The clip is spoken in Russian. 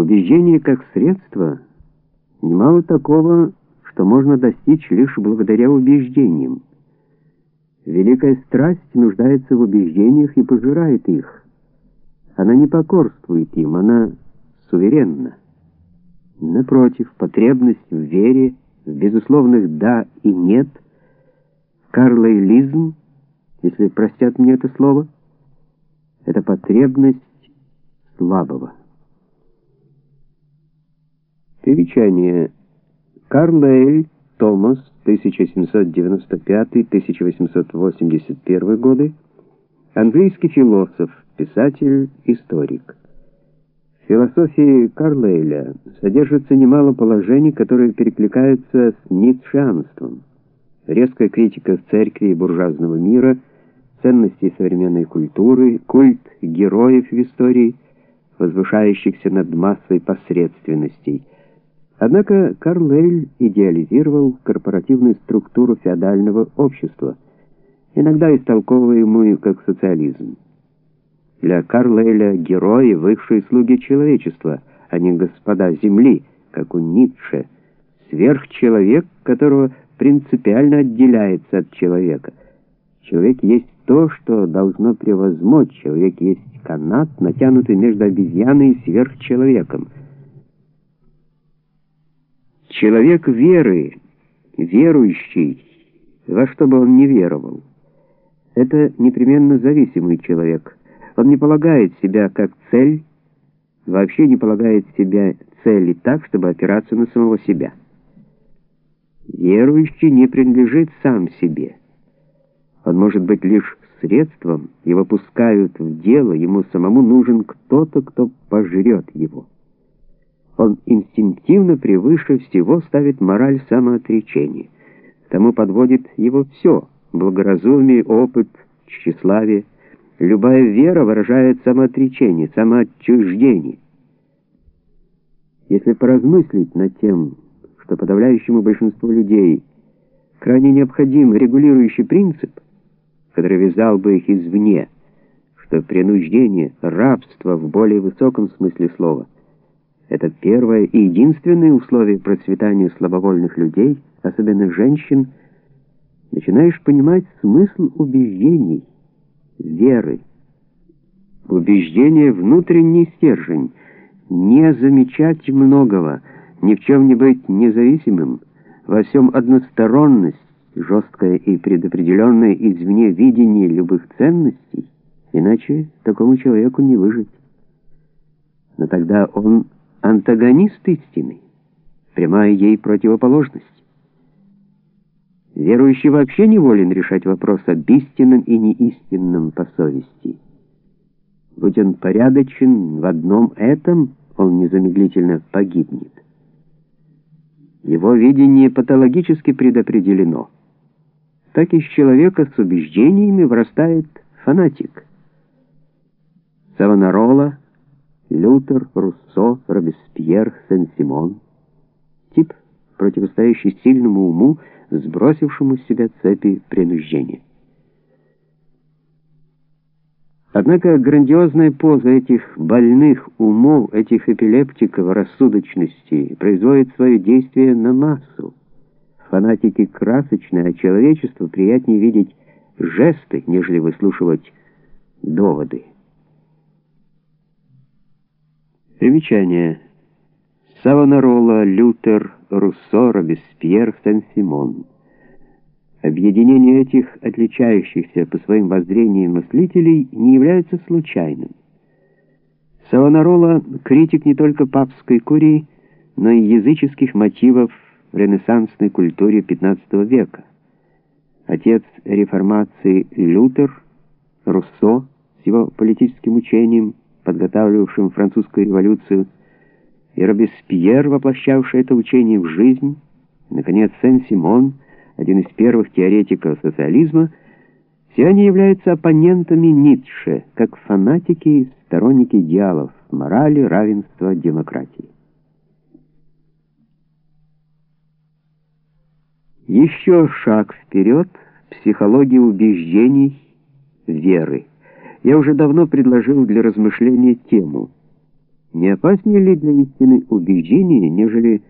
Убеждение как средство немало такого, что можно достичь лишь благодаря убеждениям. Великая страсть нуждается в убеждениях и пожирает их. Она не покорствует им, она суверенна. Напротив, потребность в вере, в безусловных «да» и «нет», карлейлизм, если простят мне это слово, это потребность слабого. Примечание. Карлейль Томас, 1795-1881 годы, английский философ, писатель, историк. В философии Карлейля содержится немало положений, которые перекликаются с ницшеанством. Резкая критика церкви и буржуазного мира, ценностей современной культуры, культ героев в истории, возвышающихся над массой посредственностей – Однако Карлейль идеализировал корпоративную структуру феодального общества, иногда истолковываемую как социализм. Для Карлейля герои — высшие слуги человечества, а не господа земли, как у Ницше, сверхчеловек, которого принципиально отделяется от человека. Человек есть то, что должно превозмочь, человек есть канат, натянутый между обезьяной и сверхчеловеком — Человек веры, верующий, во что бы он ни веровал, это непременно зависимый человек. Он не полагает себя как цель, вообще не полагает себя цели так, чтобы опираться на самого себя. Верующий не принадлежит сам себе. Он может быть лишь средством, его пускают в дело, ему самому нужен кто-то, кто пожрет его. Он инстинктивно превыше всего ставит мораль самоотречения. Тому подводит его все — благоразумие, опыт, тщеславие. Любая вера выражает самоотречение, самоотчуждение. Если поразмыслить над тем, что подавляющему большинству людей крайне необходим регулирующий принцип, который вязал бы их извне, что принуждение, рабство в более высоком смысле слова — это первое и единственное условие процветания слабовольных людей, особенно женщин. Начинаешь понимать смысл убеждений, веры. Убеждение — внутренний стержень. Не замечать многого, ни в чем не быть независимым, во всем односторонность, жесткое и предопределенное извне видение любых ценностей, иначе такому человеку не выжить. Но тогда он антагонист истины, прямая ей противоположность. Верующий вообще не волен решать вопрос об истинном и неистинном по совести. Будь он порядочен в одном этом, он незамедлительно погибнет. Его видение патологически предопределено. Так из человека с убеждениями вырастает фанатик. Савонарола — Лютер, Руссо, Робеспьер, Сен-Симон. Тип, противостоящий сильному уму, сбросившему с себя цепи принуждения. Однако грандиозная поза этих больных умов, этих эпилептиков рассудочности производит свое действие на массу. Фанатики красочные, а человечеству приятнее видеть жесты, нежели выслушивать доводы. Примечание. Савонарола, Лютер, Руссо, Робеспьер, Сен-Симон. Объединение этих отличающихся по своим воззрениям мыслителей не является случайным. Савонарола — критик не только папской курии, но и языческих мотивов в ренессансной культуре XV века. Отец реформации Лютер, Руссо с его политическим учением — подготавливавшим французскую революцию, и Робеспьер, воплощавший это учение в жизнь, наконец, Сен-Симон, один из первых теоретиков социализма, все они являются оппонентами Ницше, как фанатики и сторонники идеалов морали, равенства, демократии. Еще шаг вперед в психологии убеждений, веры я уже давно предложил для размышления тему. Не опаснее ли для истины убеждения, нежели